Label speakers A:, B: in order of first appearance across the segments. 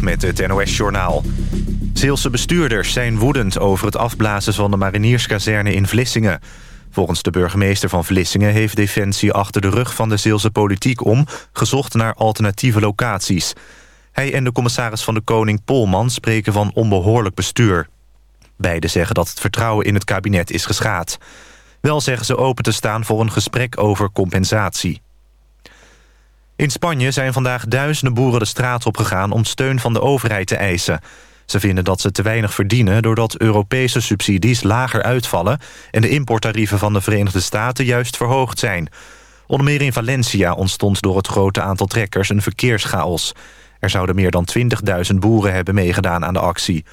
A: Met het NOS-journaal. Zeelse bestuurders zijn woedend over het afblazen van de marinierskazerne in Vlissingen. Volgens de burgemeester van Vlissingen heeft Defensie achter de rug van de Zeelse politiek om... gezocht naar alternatieve locaties. Hij en de commissaris van de Koning Polman spreken van onbehoorlijk bestuur. Beiden zeggen dat het vertrouwen in het kabinet is geschaad. Wel zeggen ze open te staan voor een gesprek over compensatie. In Spanje zijn vandaag duizenden boeren de straat opgegaan... om steun van de overheid te eisen. Ze vinden dat ze te weinig verdienen... doordat Europese subsidies lager uitvallen... en de importtarieven van de Verenigde Staten juist verhoogd zijn. Onder meer in Valencia ontstond door het grote aantal trekkers... een verkeerschaos. Er zouden meer dan 20.000 boeren hebben meegedaan aan de actie.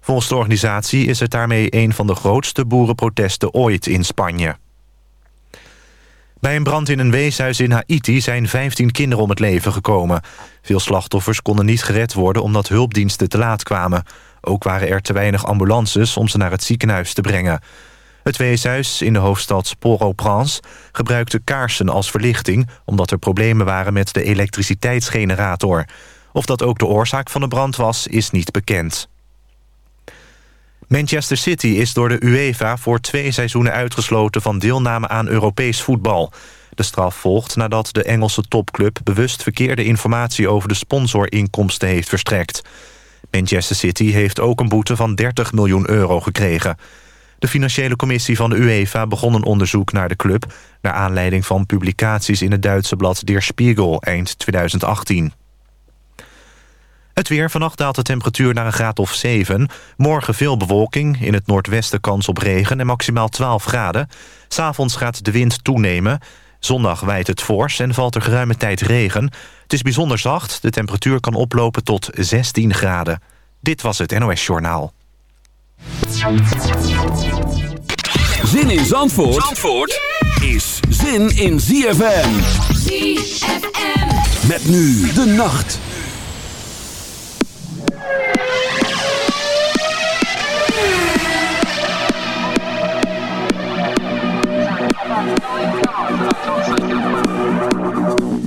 A: Volgens de organisatie is het daarmee een van de grootste boerenprotesten ooit in Spanje. Bij een brand in een weeshuis in Haiti zijn 15 kinderen om het leven gekomen. Veel slachtoffers konden niet gered worden omdat hulpdiensten te laat kwamen. Ook waren er te weinig ambulances om ze naar het ziekenhuis te brengen. Het weeshuis in de hoofdstad Port-au-Prince gebruikte kaarsen als verlichting... omdat er problemen waren met de elektriciteitsgenerator. Of dat ook de oorzaak van de brand was, is niet bekend. Manchester City is door de UEFA voor twee seizoenen uitgesloten... van deelname aan Europees voetbal. De straf volgt nadat de Engelse topclub... bewust verkeerde informatie over de sponsorinkomsten heeft verstrekt. Manchester City heeft ook een boete van 30 miljoen euro gekregen. De financiële commissie van de UEFA begon een onderzoek naar de club... naar aanleiding van publicaties in het Duitse blad Der Spiegel eind 2018. Het weer. Vannacht daalt de temperatuur naar een graad of 7. Morgen veel bewolking. In het noordwesten kans op regen en maximaal 12 graden. S'avonds gaat de wind toenemen. Zondag wijdt het fors en valt er geruime tijd regen. Het is bijzonder zacht. De temperatuur kan oplopen tot 16 graden. Dit was het NOS Journaal.
B: Zin in Zandvoort, Zandvoort is zin in ZFM. ZFM. Met nu de nacht.
C: Yeah.